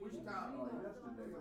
Which town? Yesterday,